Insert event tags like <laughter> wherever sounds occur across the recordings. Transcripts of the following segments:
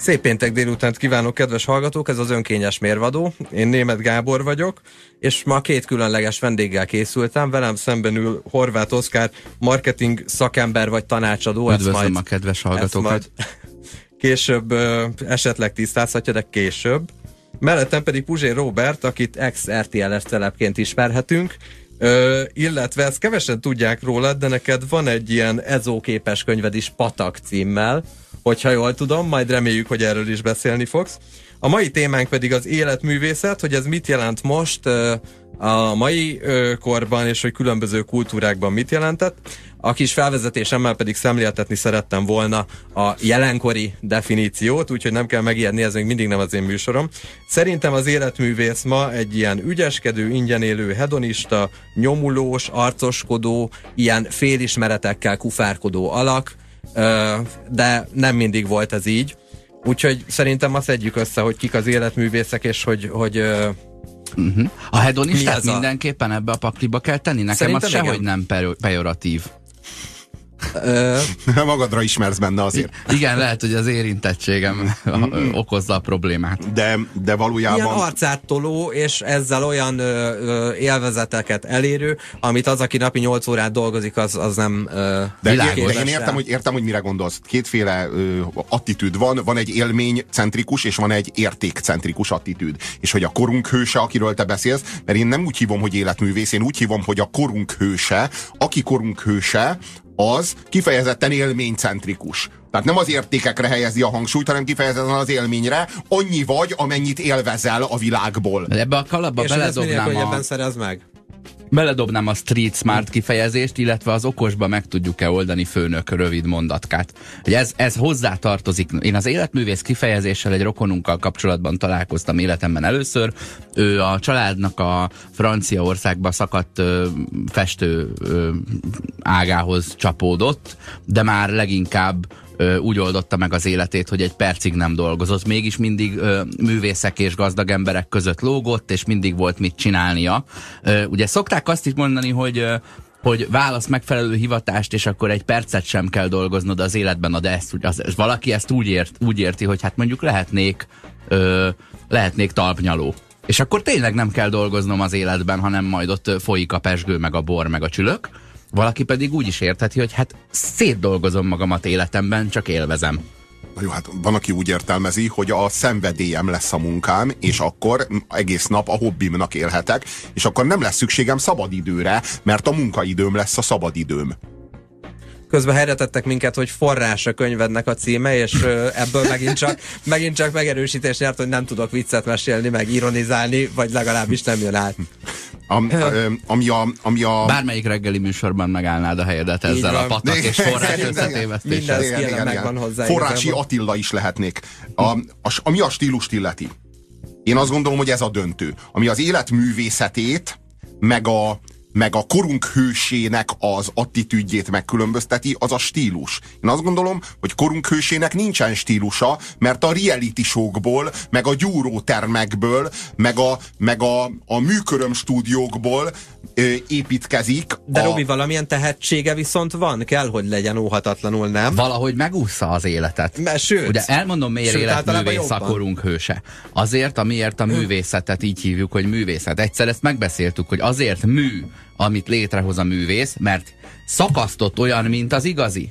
Szép péntek délutánt kívánok, kedves hallgatók! Ez az önkényes mérvadó. Én német Gábor vagyok, és ma két különleges vendéggel készültem. Velem szemben ül Horváth Oszkár, marketing szakember vagy tanácsadó. Üdvözlöm majd, a kedves hallgatókat! <laughs> Később ö, esetleg tisztázhatja, de később. Mellettem pedig Puzsé Robert, akit ex-RTLS telepként ismerhetünk, Ö, illetve ezt kevesen tudják róla, de neked van egy ilyen ezóképes könyved is Patak címmel, hogyha jól tudom, majd reméljük, hogy erről is beszélni fogsz. A mai témánk pedig az életművészet, hogy ez mit jelent most a mai korban, és hogy különböző kultúrákban mit jelentett. A kis felvezetésemmel pedig szemléltetni szerettem volna a jelenkori definíciót, úgyhogy nem kell megijedni, ez még mindig nem az én műsorom. Szerintem az életművész ma egy ilyen ügyeskedő, ingyen élő hedonista, nyomulós, arcoskodó, ilyen félismeretekkel kufárkodó alak, de nem mindig volt ez így. Úgyhogy szerintem azt együk össze, hogy kik az életművészek, és hogy, hogy uh-huh. A hedonistát mindenképpen ebbe a pakliba kell tenni? Nekem Szerintem az sehogy nem pejoratív. <laughs> Magadra ismersz benne azért. Igen, lehet, hogy az érintettségem <laughs> okozza a problémát. De, de valójában... Ilyen arcátoló, és ezzel olyan ö, ö, élvezeteket elérő, amit az, aki napi 8 órát dolgozik, az, az nem ö, de, de én értem hogy, értem, hogy mire gondolsz. Kétféle ö, attitűd van. Van egy élménycentrikus, és van egy értékcentrikus attitűd. És hogy a korunk hőse, akiről te beszélsz, mert én nem úgy hívom, hogy életművész, én úgy hívom, hogy a korunk hőse, aki korunk hőse, az kifejezetten élménycentrikus. Tehát nem az értékekre helyezi a hangsúlyt, hanem kifejezetten az élményre. Annyi vagy, amennyit élvezel a világból. Ebbe a kalapba beledobnám a... szerez meg? Beledobnám a street smart kifejezést, illetve az okosba meg tudjuk-e oldani főnök rövid mondatkát. Hogy ez, ez hozzá tartozik. Én az életművész kifejezéssel egy rokonunkkal kapcsolatban találkoztam életemben először. Ő a családnak a Franciaországba szakadt ö, festő ö, ágához csapódott, de már leginkább úgy oldotta meg az életét, hogy egy percig nem dolgozott. Mégis mindig művészek és gazdag emberek között lógott, és mindig volt mit csinálnia. Ugye szokták azt is mondani, hogy hogy válasz megfelelő hivatást, és akkor egy percet sem kell dolgoznod az életben, de ezt, az, az, valaki ezt úgy, ért, úgy érti, hogy hát mondjuk lehetnék, ö, lehetnék talpnyaló. És akkor tényleg nem kell dolgoznom az életben, hanem majd ott folyik a pesgő, meg a bor, meg a csülök. Valaki pedig úgy is értheti, hogy hát szétdolgozom magamat életemben, csak élvezem. Na jó, hát van, aki úgy értelmezi, hogy a szenvedélyem lesz a munkám, és akkor egész nap a hobbimnak élhetek, és akkor nem lesz szükségem szabadidőre, mert a munkaidőm lesz a szabadidőm. Közben helyretettek minket, hogy forrás a könyvednek a címe, és ebből megint csak, megint csak megerősítés nyert, hogy nem tudok viccet mesélni, meg ironizálni, vagy legalábbis nem jön át. A, ami, a, ami a... Bármelyik reggeli műsorban megállnád a helyedet ezzel a patak és forrás összetévesztéssel. hozzá. Forrási Attila is lehetnék. A, a, ami a stílust illeti. Én azt gondolom, hogy ez a döntő. Ami az élet művészetét, meg a, meg a korunk hősének az attitűdjét megkülönbözteti, az a stílus. Én azt gondolom, hogy korunk hősének nincsen stílusa, mert a reality showkból, meg a gyúrótermekből, meg a, meg a, a műköröm stúdiókból ö, építkezik. De a... Robi, valamilyen tehetsége viszont van? Kell, hogy legyen óhatatlanul, nem? Valahogy megúszza az életet. Mert sőt. Ugye elmondom, miért sőt, életművész a korunk hőse. Azért, amiért a művészetet így hívjuk, hogy művészet. Egyszer ezt megbeszéltük, hogy azért mű, amit létrehoz a művész, mert szakasztott olyan, mint az igazi.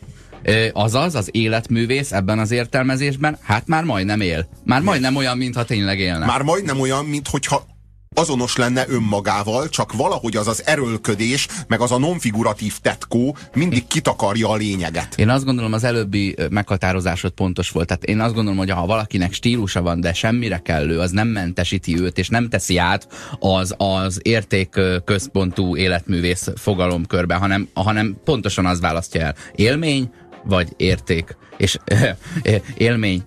Azaz, az életművész ebben az értelmezésben, hát már majdnem él. Már majdnem olyan, mintha tényleg élne. Már majdnem olyan, mintha azonos lenne önmagával, csak valahogy az az erőlködés, meg az a nonfiguratív tetkó mindig kitakarja a lényeget. Én azt gondolom, az előbbi meghatározásod pontos volt. Tehát én azt gondolom, hogy ha valakinek stílusa van, de semmire kellő, az nem mentesíti őt, és nem teszi át az, az érték központú életművész fogalomkörbe, hanem, hanem pontosan az választja el. Élmény vagy érték. És élmény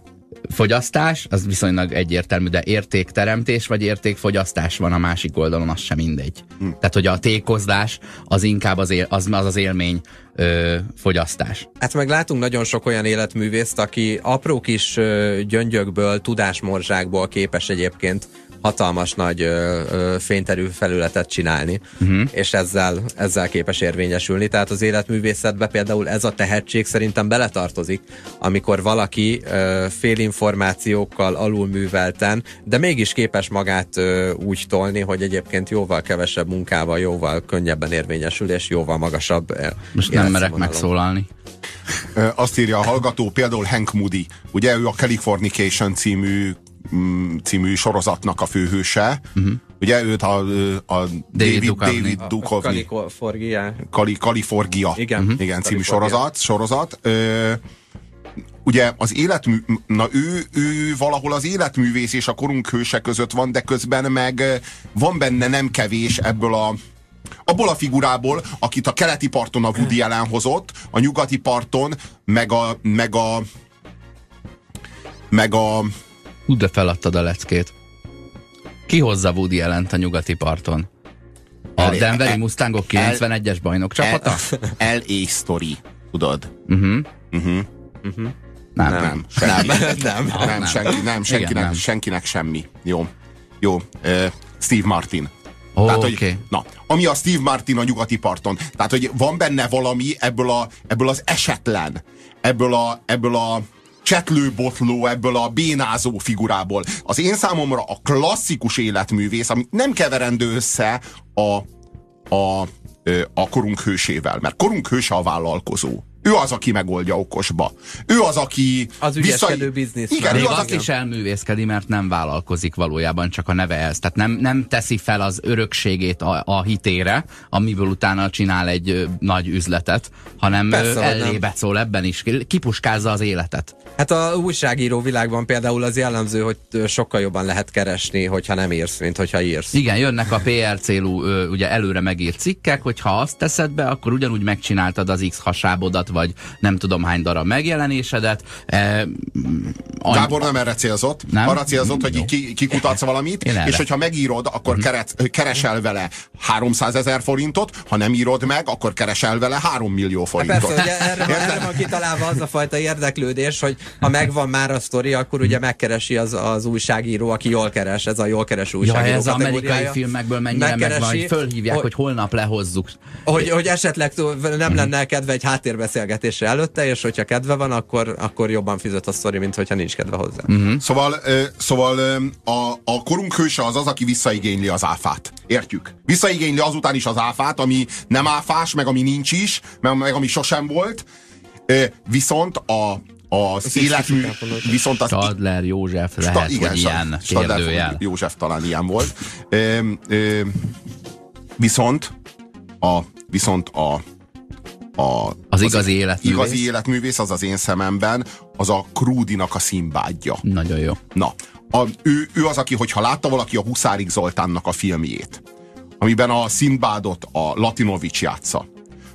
fogyasztás, az viszonylag egyértelmű, de értékteremtés vagy értékfogyasztás van a másik oldalon, az sem mindegy. Hm. Tehát, hogy a tékozlás az inkább az, él, az, az, az élmény ö, fogyasztás. Hát meg látunk nagyon sok olyan életművészt, aki apró kis ö, gyöngyökből, tudásmorzsákból képes egyébként hatalmas nagy ö, ö, fényterű felületet csinálni, uh-huh. és ezzel, ezzel képes érvényesülni. Tehát az életművészetbe például ez a tehetség szerintem beletartozik, amikor valaki ö, félinformációkkal alulművelten, de mégis képes magát ö, úgy tolni, hogy egyébként jóval kevesebb munkával, jóval könnyebben érvényesül, és jóval magasabb ö, Most nem merek megszólalni. Azt írja a hallgató, például Hank Moody, ugye ő a Californication című mm, című sorozatnak a főhőse. Uh-huh. Ugye őt a, a David, Duchovny. David Duchovny. Kaliforgia. Kali, Kaliforgia. Igen. Uh-huh. Igen, című sorozat. sorozat. Ö, ugye az életmű, na ő, ő valahol az életművész és a korunk hőse között van, de közben meg van benne nem kevés ebből a abból a figurából, akit a keleti parton a Woody Allen hozott, a nyugati parton, meg a, meg a meg a Hú, de feladtad a leckét. Ki hozza Woody allen a nyugati parton? A El- Denveri Mustangok 91-es bajnok csapata? L.A. Story, tudod? Uh-huh. Uh-huh. Nem. Nem, senki, Nem. nem, nem, senki, nem, senkinek, Igen, nem. senkinek semmi. Jó, jó. Uh, Steve Martin. Ó, Tehát, hogy, oké. na, ami a Steve Martin a nyugati parton. Tehát, hogy van benne valami ebből, a, ebből az esetlen, ebből a, ebből a csetlőbotló, ebből a bénázó figurából. Az én számomra a klasszikus életművész, ami nem keverendő össze a, a, a korunk hősével, mert korunk hőse a vállalkozó. Ő az, aki megoldja okosba. Ő az, aki... Az ügyeskedő bizniszmen. Igen, ő az, aki... is elművészkedi, mert nem vállalkozik valójában, csak a neve ez. Tehát nem, nem teszi fel az örökségét a, a hitére, amiből utána csinál egy ö, nagy üzletet, hanem Persze, ellébe szól ebben is, kipuskázza az életet. Hát a újságíró világban például az jellemző, hogy sokkal jobban lehet keresni, hogyha nem írsz, mint hogyha írsz. Igen, jönnek a PR célú, ö, ugye előre megírt cikkek, hogy ha azt teszed be, akkor ugyanúgy megcsináltad az X hasábodat, vagy nem tudom hány darab megjelenésedet. E, any- Gábor nem erre célzott. Nem? Arra célzott, hogy ki, kikutatsz valamit, és hogyha megírod, akkor Mhm. keret, keresel vele 300 ezer forintot, ha nem írod meg, akkor keresel vele 3 millió forintot. Hát Persze, ugye erre, van, erre van kitalálva az a fajta érdeklődés, hogy ha megvan már a sztori, akkor ugye megkeresi az, az újságíró, aki jól keres, ez a jól kereső Ja, újságíró ez az amerikai filmekből mennyire Megkeresi, hogy fölhívják, hogy- hogy holnap lehozzuk. Hogy, hogy esetleg túl- Mhm. nem lenne kedve egy háttérbeszélgetésre előtte, és hogyha kedve van, akkor, akkor jobban fizet a sztori, mint hogyha nincs kedve hozzá. Mhm. Szóval, szóval a, a korunk hőse az az, aki visszaigényli az áfát. Értjük? Visszaigényli azután is az áfát, ami nem áfás, meg ami nincs is, meg, meg ami sosem volt. Viszont a, az életmű, viszont az Stadler József lehet, Sta- igen, hogy ilyen Stadler kérdőjel. József talán ilyen volt. Ö, ö, viszont a, viszont a, a Az igazi életművész. igazi életművész az az én szememben az a Krúdinak a színbádja. Nagyon jó. Na, a, ő, ő az, aki, hogyha látta valaki a Huszárik Zoltánnak a filmjét, amiben a Szindbádot a Latinovics játsza,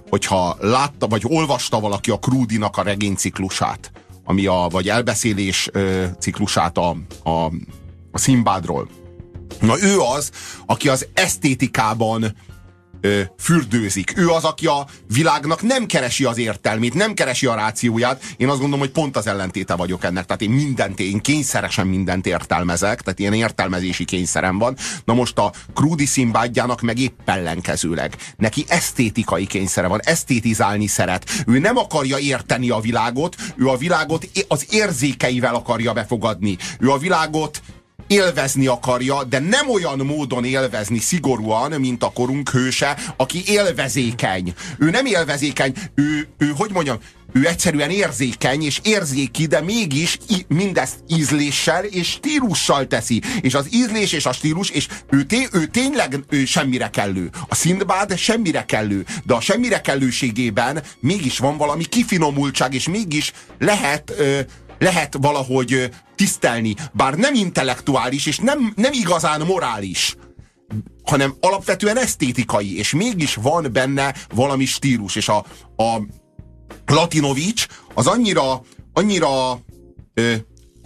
hogyha látta, vagy olvasta valaki a Krúdinak a regényciklusát, ami a, vagy elbeszélés ö, ciklusát a, a, a Szindbádról, Na ő az, aki az esztétikában ö, fürdőzik. Ő az, aki a világnak nem keresi az értelmét, nem keresi a rációját. Én azt gondolom, hogy pont az ellentéte vagyok ennek. Tehát én mindent, én kényszeresen mindent értelmezek, tehát ilyen értelmezési kényszerem van. Na most a Krúdi színbádjának meg épp ellenkezőleg. Neki esztétikai kényszere van, esztétizálni szeret. Ő nem akarja érteni a világot, ő a világot az érzékeivel akarja befogadni. Ő a világot élvezni akarja, de nem olyan módon élvezni szigorúan, mint a korunk hőse, aki élvezékeny. Ő nem élvezékeny, ő, ő hogy mondjam, ő egyszerűen érzékeny és érzéki, de mégis mindezt ízléssel és stílussal teszi. És az ízlés és a stílus, és ő, té- ő tényleg ő semmire kellő. A Szindbád semmire kellő, de a semmire kellőségében mégis van valami kifinomultság, és mégis lehet ö, lehet valahogy tisztelni, bár nem intellektuális, és nem, nem igazán morális, hanem alapvetően esztétikai, és mégis van benne valami stílus, és a, a Latinovics az annyira, annyira ö,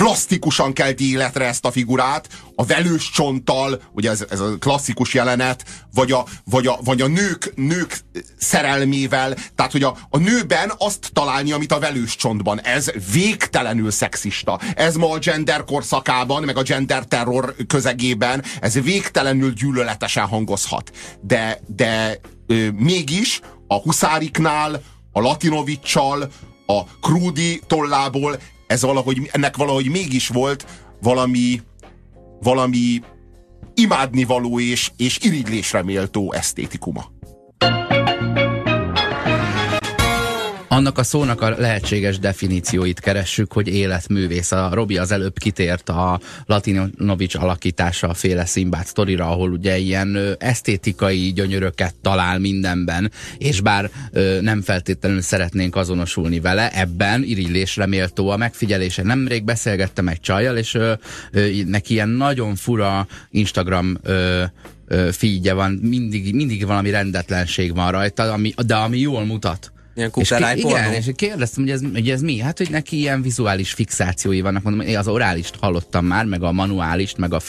plastikusan kelti életre ezt a figurát, a velős csonttal, ugye ez, ez a klasszikus jelenet, vagy a, vagy a, vagy a nők, nők szerelmével, tehát hogy a, a nőben azt találni, amit a velős csontban. Ez végtelenül szexista. Ez ma a gender korszakában, meg a gender terror közegében, ez végtelenül gyűlöletesen hangozhat. De, de ö, mégis a Huszáriknál, a Latinovicsal, a Krúdi tollából ez valahogy, ennek valahogy mégis volt valami, valami imádnivaló és, és irigylésre méltó esztétikuma. Annak a szónak a lehetséges definícióit keressük, hogy életművész. A Robi az előbb kitért a Latinovics alakítása a féle szimbát sztorira, ahol ugye ilyen esztétikai gyönyöröket talál mindenben, és bár nem feltétlenül szeretnénk azonosulni vele, ebben irigylésre méltó a megfigyelése. Nemrég beszélgettem egy csajjal, és neki ilyen nagyon fura Instagram feedje van, mindig, mindig valami rendetlenség van rajta, ami, de ami jól mutat. Ilyen És kuperány ki, igen, és kérdeztem, hogy ez, hogy ez mi? Hát, hogy neki ilyen vizuális fixációi vannak. Mondom, én az orálist hallottam már, meg a manuálist, meg a